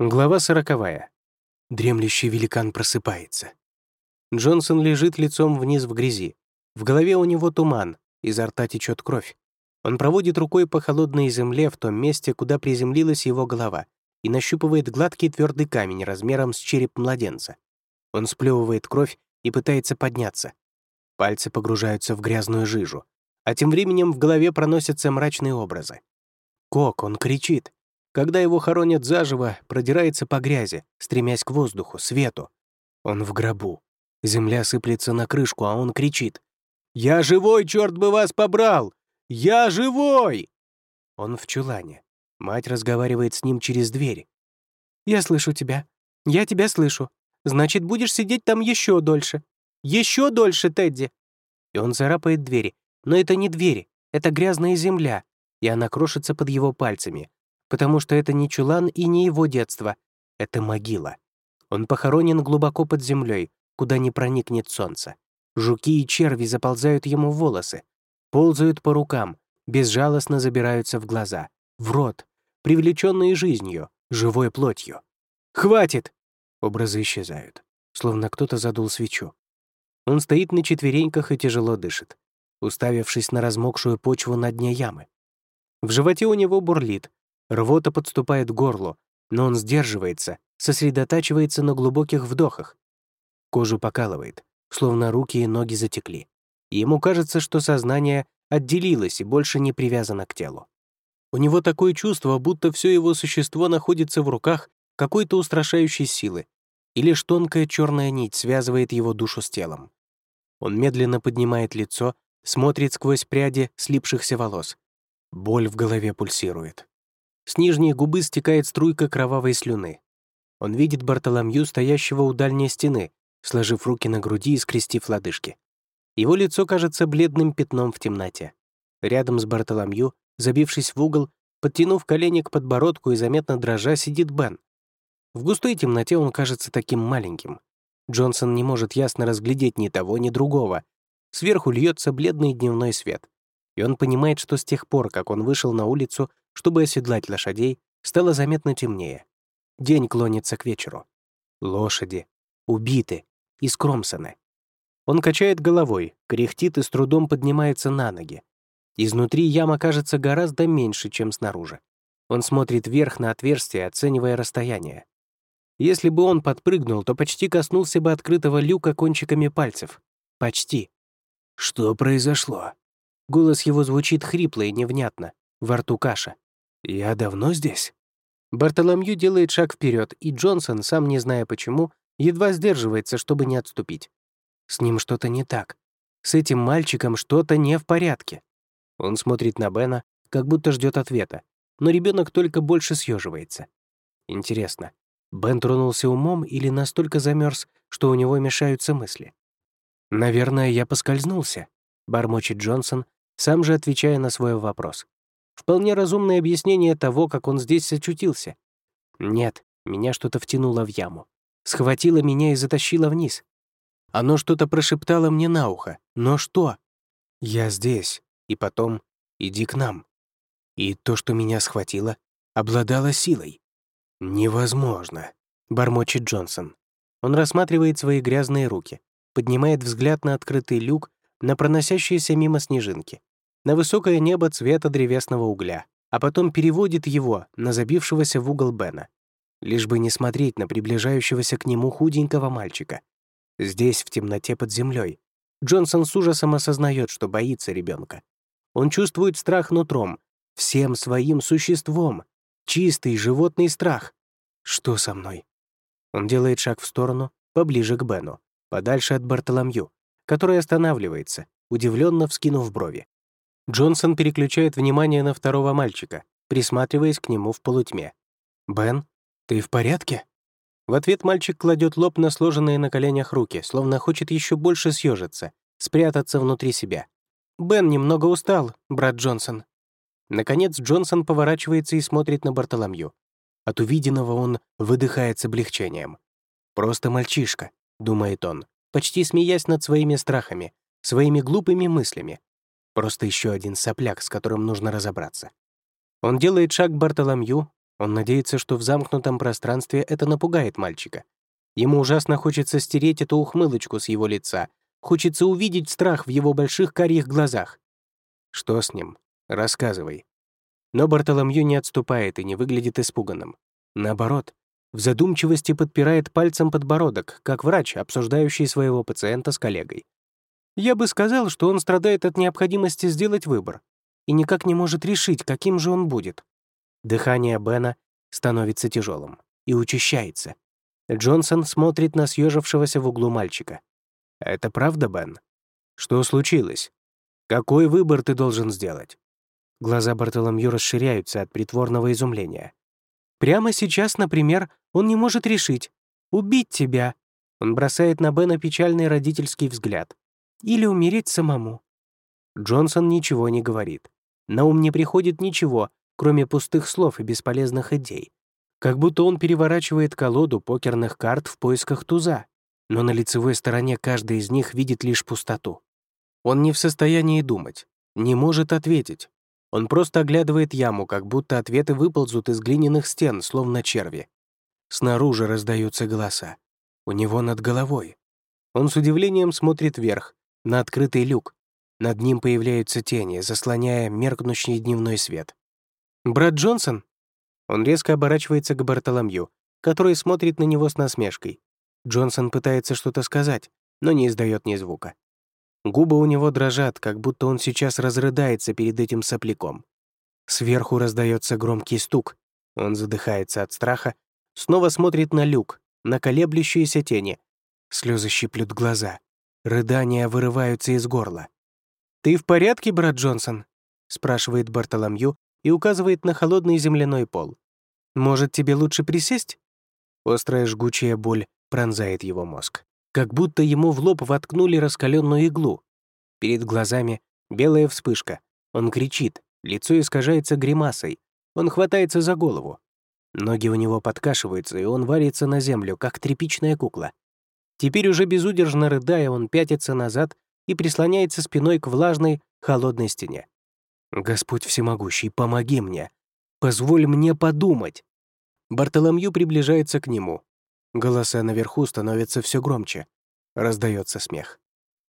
Глава сороковая. Дремлющий великан просыпается. Джонсон лежит лицом вниз в грязи. В голове у него туман, изо рта течет кровь. Он проводит рукой по холодной земле в том месте, куда приземлилась его голова, и нащупывает гладкий твердый камень размером с череп младенца. Он сплевывает кровь и пытается подняться. Пальцы погружаются в грязную жижу, а тем временем в голове проносятся мрачные образы. Кок, он кричит, когда его хоронят заживо, продирается по грязи, стремясь к воздуху, свету. Он в гробу. Земля сыплется на крышку, а он кричит. «Я живой, черт бы вас побрал! Я живой!» Он в чулане. Мать разговаривает с ним через дверь. «Я слышу тебя. Я тебя слышу. Значит, будешь сидеть там еще дольше. Еще дольше, Тедди!» И он зарапает двери. Но это не двери, это грязная земля, и она крошится под его пальцами, потому что это не чулан и не его детство. Это могила. Он похоронен глубоко под землей, куда не проникнет солнце. Жуки и черви заползают ему в волосы, ползают по рукам, безжалостно забираются в глаза, в рот, привлеченные жизнью, живой плотью. «Хватит!» Образы исчезают, словно кто-то задул свечу. Он стоит на четвереньках и тяжело дышит, уставившись на размокшую почву на дне ямы. В животе у него бурлит, Рвота подступает к горлу, но он сдерживается, сосредотачивается на глубоких вдохах. Кожу покалывает, словно руки и ноги затекли. ему кажется, что сознание отделилось и больше не привязано к телу. У него такое чувство, будто все его существо находится в руках какой-то устрашающей силы, и лишь тонкая черная нить связывает его душу с телом. Он медленно поднимает лицо, смотрит сквозь пряди слипшихся волос. Боль в голове пульсирует. С нижней губы стекает струйка кровавой слюны. Он видит Бартоломью, стоящего у дальней стены, сложив руки на груди и скрестив лодыжки. Его лицо кажется бледным пятном в темноте. Рядом с Бартоломью, забившись в угол, подтянув колени к подбородку и заметно дрожа, сидит Бен. В густой темноте он кажется таким маленьким. Джонсон не может ясно разглядеть ни того, ни другого. Сверху льется бледный дневной свет. И он понимает, что с тех пор, как он вышел на улицу, чтобы оседлать лошадей, стало заметно темнее. День клонится к вечеру. Лошади убиты и скромсаны. Он качает головой, кряхтит и с трудом поднимается на ноги. Изнутри яма кажется гораздо меньше, чем снаружи. Он смотрит вверх на отверстие, оценивая расстояние. Если бы он подпрыгнул, то почти коснулся бы открытого люка кончиками пальцев. Почти. Что произошло? Голос его звучит хрипло и невнятно. Во рту каша. «Я давно здесь?» Бартоломью делает шаг вперед, и Джонсон, сам не зная почему, едва сдерживается, чтобы не отступить. С ним что-то не так. С этим мальчиком что-то не в порядке. Он смотрит на Бена, как будто ждет ответа, но ребенок только больше съеживается. Интересно, Бен тронулся умом или настолько замерз, что у него мешаются мысли? «Наверное, я поскользнулся», — бормочет Джонсон, сам же отвечая на свой вопрос. Вполне разумное объяснение того, как он здесь очутился. Нет, меня что-то втянуло в яму. Схватило меня и затащило вниз. Оно что-то прошептало мне на ухо. Но что? Я здесь. И потом иди к нам. И то, что меня схватило, обладало силой. «Невозможно», — бормочет Джонсон. Он рассматривает свои грязные руки, поднимает взгляд на открытый люк, на проносящиеся мимо снежинки на высокое небо цвета древесного угля, а потом переводит его на забившегося в угол Бена, лишь бы не смотреть на приближающегося к нему худенького мальчика. Здесь, в темноте под землей, Джонсон с ужасом осознает, что боится ребенка. Он чувствует страх нутром, всем своим существом, чистый животный страх. Что со мной? Он делает шаг в сторону, поближе к Бену, подальше от Бартоломью, который останавливается, удивленно вскинув брови. Джонсон переключает внимание на второго мальчика, присматриваясь к нему в полутьме. «Бен, ты в порядке?» В ответ мальчик кладет лоб на сложенные на коленях руки, словно хочет еще больше съежиться, спрятаться внутри себя. «Бен немного устал, брат Джонсон». Наконец Джонсон поворачивается и смотрит на Бартоломью. От увиденного он выдыхает с облегчением. «Просто мальчишка», — думает он, почти смеясь над своими страхами, своими глупыми мыслями, Просто еще один сопляк, с которым нужно разобраться. Он делает шаг к Бартоломью, Он надеется, что в замкнутом пространстве это напугает мальчика. Ему ужасно хочется стереть эту ухмылочку с его лица, хочется увидеть страх в его больших карих глазах. Что с ним? Рассказывай. Но Бартоломью не отступает и не выглядит испуганным. Наоборот, в задумчивости подпирает пальцем подбородок, как врач, обсуждающий своего пациента с коллегой. Я бы сказал, что он страдает от необходимости сделать выбор и никак не может решить, каким же он будет. Дыхание Бена становится тяжелым и учащается. Джонсон смотрит на съежившегося в углу мальчика. «Это правда, Бен? Что случилось? Какой выбор ты должен сделать?» Глаза Бартоломью расширяются от притворного изумления. «Прямо сейчас, например, он не может решить. Убить тебя!» Он бросает на Бена печальный родительский взгляд. «Или умереть самому». Джонсон ничего не говорит. На ум не приходит ничего, кроме пустых слов и бесполезных идей. Как будто он переворачивает колоду покерных карт в поисках туза, но на лицевой стороне каждый из них видит лишь пустоту. Он не в состоянии думать, не может ответить. Он просто оглядывает яму, как будто ответы выползут из глиняных стен, словно черви. Снаружи раздаются голоса. У него над головой. Он с удивлением смотрит вверх, на открытый люк. Над ним появляются тени, заслоняя меркнущий дневной свет. «Брат Джонсон?» Он резко оборачивается к Бартоломью, который смотрит на него с насмешкой. Джонсон пытается что-то сказать, но не издает ни звука. Губы у него дрожат, как будто он сейчас разрыдается перед этим сопляком. Сверху раздается громкий стук. Он задыхается от страха, снова смотрит на люк, на колеблющиеся тени. Слезы щиплют глаза. Рыдания вырываются из горла. «Ты в порядке, брат Джонсон?» — спрашивает Бартоломью, и указывает на холодный земляной пол. «Может, тебе лучше присесть?» Острая жгучая боль пронзает его мозг. Как будто ему в лоб воткнули раскаленную иглу. Перед глазами белая вспышка. Он кричит, лицо искажается гримасой. Он хватается за голову. Ноги у него подкашиваются, и он варится на землю, как тряпичная кукла. Теперь уже безудержно рыдая, он пятится назад и прислоняется спиной к влажной, холодной стене. «Господь всемогущий, помоги мне! Позволь мне подумать!» Бартоломью приближается к нему. Голоса наверху становятся все громче. Раздается смех.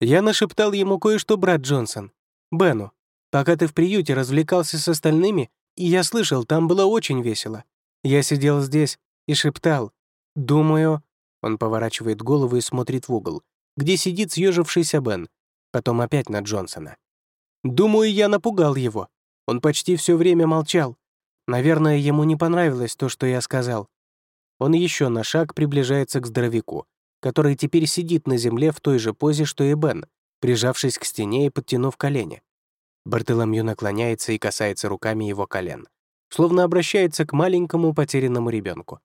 Я нашептал ему кое-что, брат Джонсон. «Бену, пока ты в приюте развлекался с остальными, и я слышал, там было очень весело. Я сидел здесь и шептал. Думаю...» Он поворачивает голову и смотрит в угол, где сидит съежившийся Бен, потом опять на Джонсона. Думаю, я напугал его. Он почти все время молчал. Наверное, ему не понравилось то, что я сказал. Он еще на шаг приближается к здоровяку, который теперь сидит на земле в той же позе, что и Бен, прижавшись к стене и подтянув колени. Бартоломью наклоняется и касается руками его колен, словно обращается к маленькому потерянному ребенку.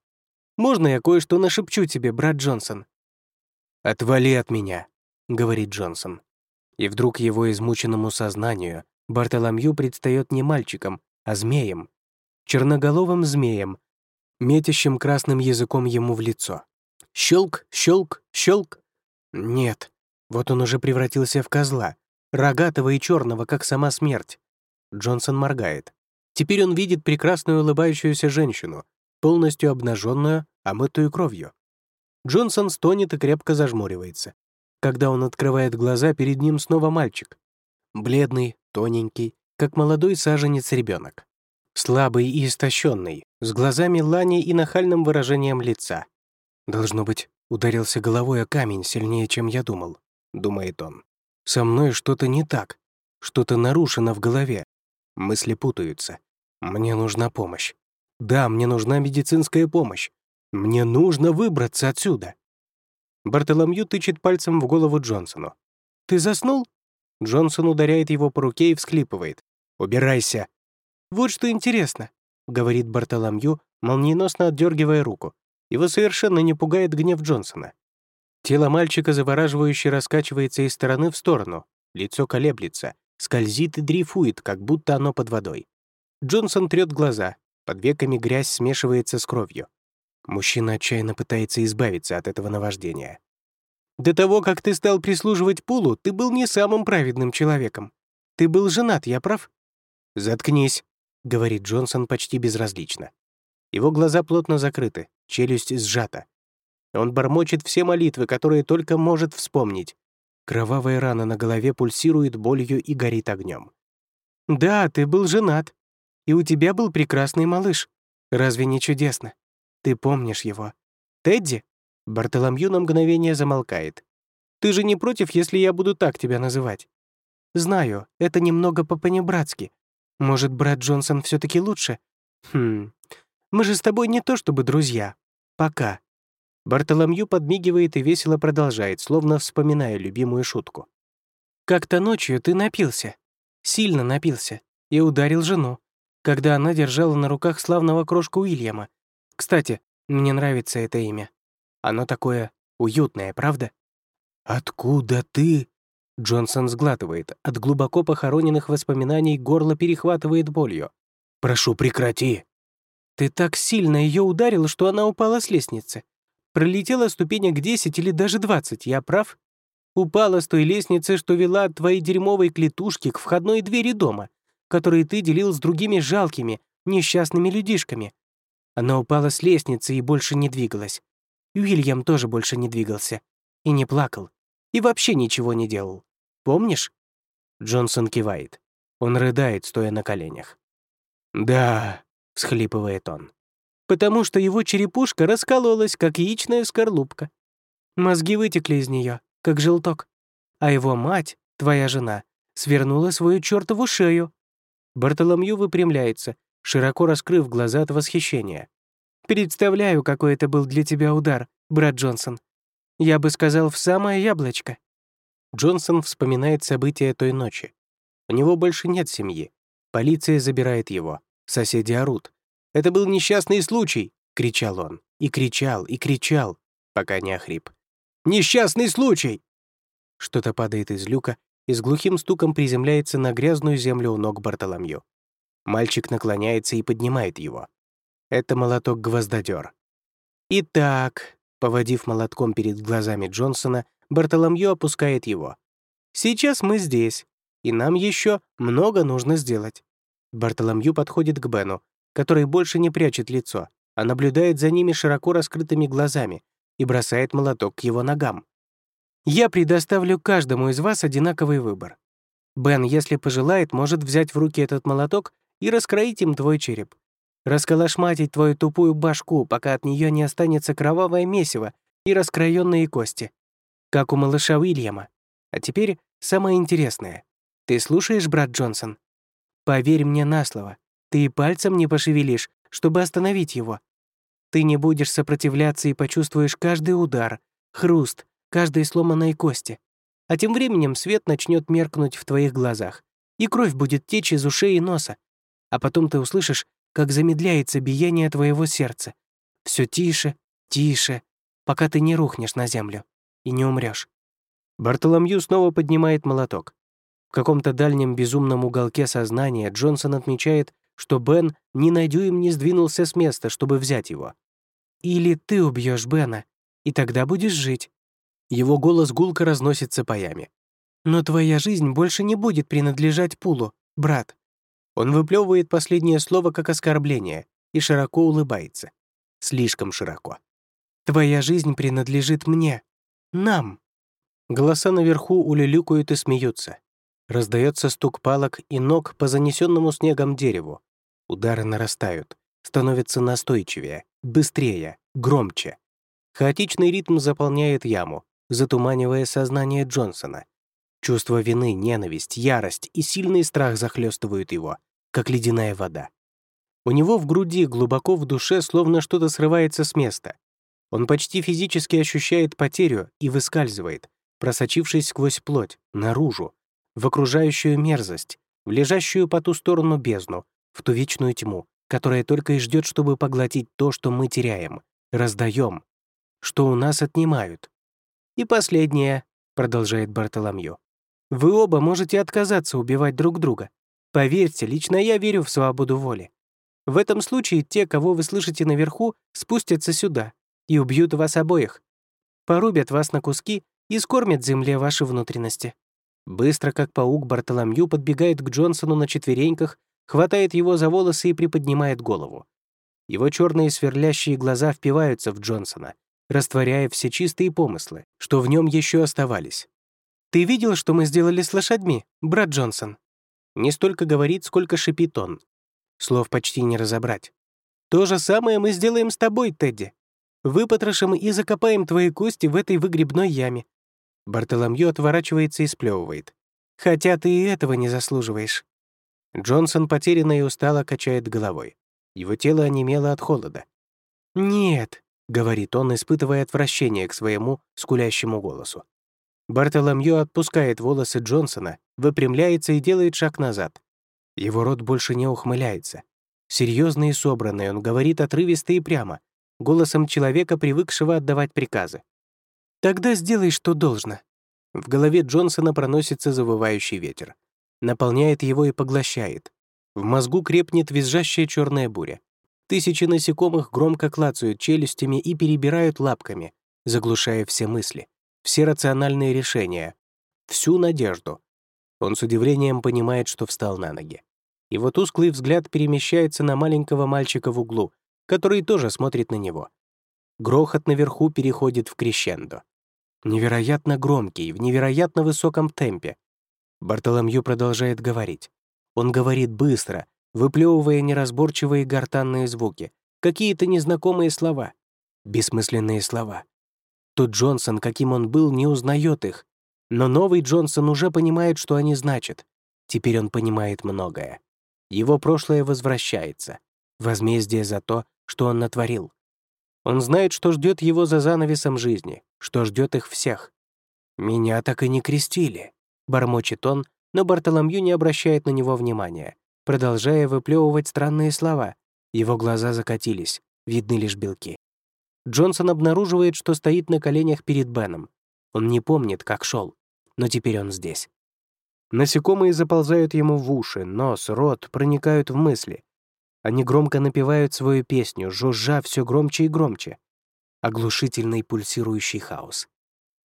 «Можно я кое-что нашепчу тебе, брат Джонсон?» «Отвали от меня», — говорит Джонсон. И вдруг его измученному сознанию Бартоломью предстает не мальчиком, а змеем. Черноголовым змеем, метящим красным языком ему в лицо. Щелк, щелк, щелк. Нет, вот он уже превратился в козла, рогатого и черного, как сама смерть. Джонсон моргает. Теперь он видит прекрасную улыбающуюся женщину, полностью обнаженную, омытую кровью. Джонсон стонет и крепко зажмуривается. Когда он открывает глаза, перед ним снова мальчик. Бледный, тоненький, как молодой саженец ребенок. Слабый и истощенный, с глазами лани и нахальным выражением лица. «Должно быть, ударился головой о камень сильнее, чем я думал», — думает он. «Со мной что-то не так, что-то нарушено в голове. Мысли путаются. Мне нужна помощь. Да, мне нужна медицинская помощь. Мне нужно выбраться отсюда». Бартоломью тычет пальцем в голову Джонсону. «Ты заснул?» Джонсон ударяет его по руке и всхлипывает. «Убирайся!» «Вот что интересно», — говорит Бартоломью, молниеносно отдергивая руку. Его совершенно не пугает гнев Джонсона. Тело мальчика завораживающе раскачивается из стороны в сторону, лицо колеблется, скользит и дрейфует, как будто оно под водой. Джонсон трёт глаза, под веками грязь смешивается с кровью. Мужчина отчаянно пытается избавиться от этого наваждения. «До того, как ты стал прислуживать Пулу, ты был не самым праведным человеком. Ты был женат, я прав?» «Заткнись», — говорит Джонсон почти безразлично. Его глаза плотно закрыты, челюсть сжата. Он бормочет все молитвы, которые только может вспомнить. Кровавая рана на голове пульсирует болью и горит огнем. «Да, ты был женат. И у тебя был прекрасный малыш. Разве не чудесно? Ты помнишь его. Тедди?» Бартоломью на мгновение замолкает. «Ты же не против, если я буду так тебя называть?» «Знаю, это немного по-понебратски. Может, брат Джонсон все таки лучше? Хм, мы же с тобой не то чтобы друзья. Пока». Бартоломью подмигивает и весело продолжает, словно вспоминая любимую шутку. «Как-то ночью ты напился. Сильно напился. И ударил жену, когда она держала на руках славного крошку Уильяма. Кстати, мне нравится это имя. Оно такое уютное, правда?» «Откуда ты?» Джонсон сглатывает. От глубоко похороненных воспоминаний горло перехватывает болью. «Прошу, прекрати!» «Ты так сильно ее ударил, что она упала с лестницы. Пролетела ступенек 10 или даже 20, я прав? Упала с той лестницы, что вела от твоей дерьмовой клетушки к входной двери дома, которые ты делил с другими жалкими, несчастными людишками. Она упала с лестницы и больше не двигалась. Уильям тоже больше не двигался. И не плакал. И вообще ничего не делал. Помнишь?» Джонсон кивает. Он рыдает, стоя на коленях. «Да», — всхлипывает он потому что его черепушка раскололась, как яичная скорлупка. Мозги вытекли из нее, как желток. А его мать, твоя жена, свернула свою чертову шею. Бартоломью выпрямляется, широко раскрыв глаза от восхищения. «Представляю, какой это был для тебя удар, брат Джонсон. Я бы сказал, в самое яблочко». Джонсон вспоминает события той ночи. У него больше нет семьи. Полиция забирает его. Соседи орут. Это был несчастный случай!» — кричал он. И кричал, и кричал, пока не охрип. «Несчастный случай!» Что-то падает из люка и с глухим стуком приземляется на грязную землю у ног Бартоломью. Мальчик наклоняется и поднимает его. Это молоток-гвоздодер. «Итак», — поводив молотком перед глазами Джонсона, Бартоломью опускает его. «Сейчас мы здесь, и нам еще много нужно сделать». Бартоломью подходит к Бену, который больше не прячет лицо, а наблюдает за ними широко раскрытыми глазами и бросает молоток к его ногам. «Я предоставлю каждому из вас одинаковый выбор. Бен, если пожелает, может взять в руки этот молоток и раскроить им твой череп. Расколошматить твою тупую башку, пока от нее не останется кровавое месиво и раскроенные кости. Как у малыша Уильяма. А теперь самое интересное. Ты слушаешь, брат Джонсон? Поверь мне на слово. Ты и пальцем не пошевелишь, чтобы остановить его. Ты не будешь сопротивляться и почувствуешь каждый удар, хруст, каждой сломанной кости. А тем временем свет начнет меркнуть в твоих глазах, и кровь будет течь из ушей и носа. А потом ты услышишь, как замедляется биение твоего сердца. Все тише, тише, пока ты не рухнешь на землю и не умрешь. Бартоломью снова поднимает молоток. В каком-то дальнем безумном уголке сознания Джонсон отмечает, что Бен ни на дюйм не сдвинулся с места, чтобы взять его. «Или ты убьешь Бена, и тогда будешь жить». Его голос гулко разносится по яме. «Но твоя жизнь больше не будет принадлежать Пулу, брат». Он выплевывает последнее слово как оскорбление и широко улыбается. Слишком широко. «Твоя жизнь принадлежит мне. Нам». Голоса наверху улюлюкают и смеются. Раздается стук палок и ног по занесенному снегом дереву. Удары нарастают, становятся настойчивее, быстрее, громче. Хаотичный ритм заполняет яму, затуманивая сознание Джонсона. Чувство вины, ненависть, ярость и сильный страх захлестывают его, как ледяная вода. У него в груди, глубоко в душе, словно что-то срывается с места. Он почти физически ощущает потерю и выскальзывает, просочившись сквозь плоть, наружу, в окружающую мерзость, в лежащую по ту сторону бездну, в ту вечную тьму, которая только и ждет, чтобы поглотить то, что мы теряем, раздаем, что у нас отнимают. И последнее, продолжает Бартоломью. Вы оба можете отказаться убивать друг друга. Поверьте, лично я верю в свободу воли. В этом случае те, кого вы слышите наверху, спустятся сюда и убьют вас обоих. Порубят вас на куски и скормят земле ваши внутренности. Быстро, как паук, Бартоломью подбегает к Джонсону на четвереньках, хватает его за волосы и приподнимает голову. Его черные сверлящие глаза впиваются в Джонсона, растворяя все чистые помыслы, что в нем еще оставались. «Ты видел, что мы сделали с лошадьми, брат Джонсон?» Не столько говорит, сколько шипит он. Слов почти не разобрать. «То же самое мы сделаем с тобой, Тедди. Выпотрошим и закопаем твои кости в этой выгребной яме». Бартоломью отворачивается и сплевывает. «Хотя ты и этого не заслуживаешь». Джонсон потерянно и устало качает головой. Его тело онемело от холода. «Нет», — говорит он, испытывая отвращение к своему скулящему голосу. Бартоломью отпускает волосы Джонсона, выпрямляется и делает шаг назад. Его рот больше не ухмыляется. Серьезный и собранный, он говорит отрывисто и прямо, голосом человека, привыкшего отдавать приказы. «Тогда сделай, что должно». В голове Джонсона проносится завывающий ветер. Наполняет его и поглощает. В мозгу крепнет визжащая черная буря. Тысячи насекомых громко клацают челюстями и перебирают лапками, заглушая все мысли, все рациональные решения, всю надежду. Он с удивлением понимает, что встал на ноги. Его тусклый взгляд перемещается на маленького мальчика в углу, который тоже смотрит на него. Грохот наверху переходит в крещендо. Невероятно громкий, в невероятно высоком темпе. Бартоломью продолжает говорить. Он говорит быстро, выплевывая неразборчивые гортанные звуки, какие-то незнакомые слова, бессмысленные слова. Тот Джонсон, каким он был, не узнает их, но новый Джонсон уже понимает, что они значат. Теперь он понимает многое. Его прошлое возвращается. Возмездие за то, что он натворил. Он знает, что ждет его за занавесом жизни, что ждет их всех. «Меня так и не крестили», — бормочет он, но Бартоломью не обращает на него внимания, продолжая выплевывать странные слова. Его глаза закатились, видны лишь белки. Джонсон обнаруживает, что стоит на коленях перед Беном. Он не помнит, как шел, но теперь он здесь. Насекомые заползают ему в уши, нос, рот, проникают в мысли. Они громко напевают свою песню, жужжа все громче и громче. Оглушительный пульсирующий хаос.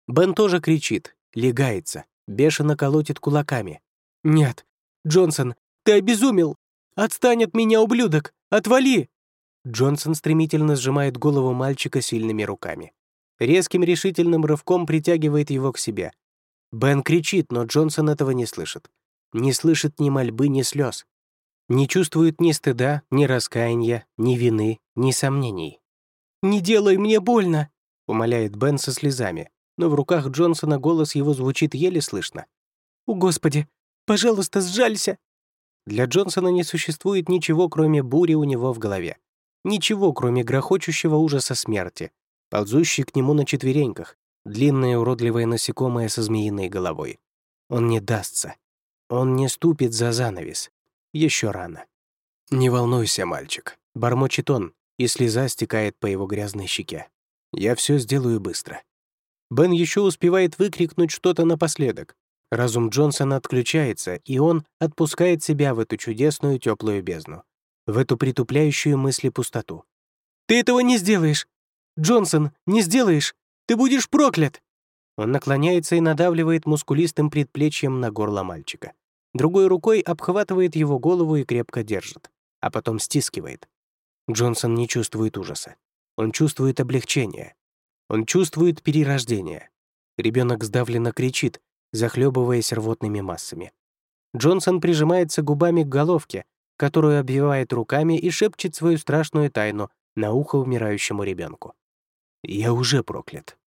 Бен тоже кричит, легается, бешено колотит кулаками. «Нет, Джонсон, ты обезумел! Отстань от меня, ублюдок! Отвали!» Джонсон стремительно сжимает голову мальчика сильными руками. Резким решительным рывком притягивает его к себе. Бен кричит, но Джонсон этого не слышит. Не слышит ни мольбы, ни слез. Не чувствует ни стыда, ни раскаяния, ни вины, ни сомнений. «Не делай мне больно!» — умоляет Бен со слезами, но в руках Джонсона голос его звучит еле слышно. «О, Господи! Пожалуйста, сжалься!» Для Джонсона не существует ничего, кроме бури у него в голове. Ничего, кроме грохочущего ужаса смерти, ползущий к нему на четвереньках, длинное уродливое насекомое со змеиной головой. Он не дастся. Он не ступит за занавес. Еще рано. «Не волнуйся, мальчик», — бормочет он, и слеза стекает по его грязной щеке. «Я все сделаю быстро». Бен еще успевает выкрикнуть что-то напоследок. Разум Джонсона отключается, и он отпускает себя в эту чудесную теплую бездну, в эту притупляющую мысли пустоту. «Ты этого не сделаешь! Джонсон, не сделаешь! Ты будешь проклят!» Он наклоняется и надавливает мускулистым предплечьем на горло мальчика другой рукой обхватывает его голову и крепко держит, а потом стискивает. Джонсон не чувствует ужаса. Он чувствует облегчение. Он чувствует перерождение. Ребенок сдавленно кричит, захлебываясь рвотными массами. Джонсон прижимается губами к головке, которую обвивает руками и шепчет свою страшную тайну на ухо умирающему ребенку. «Я уже проклят.